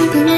Something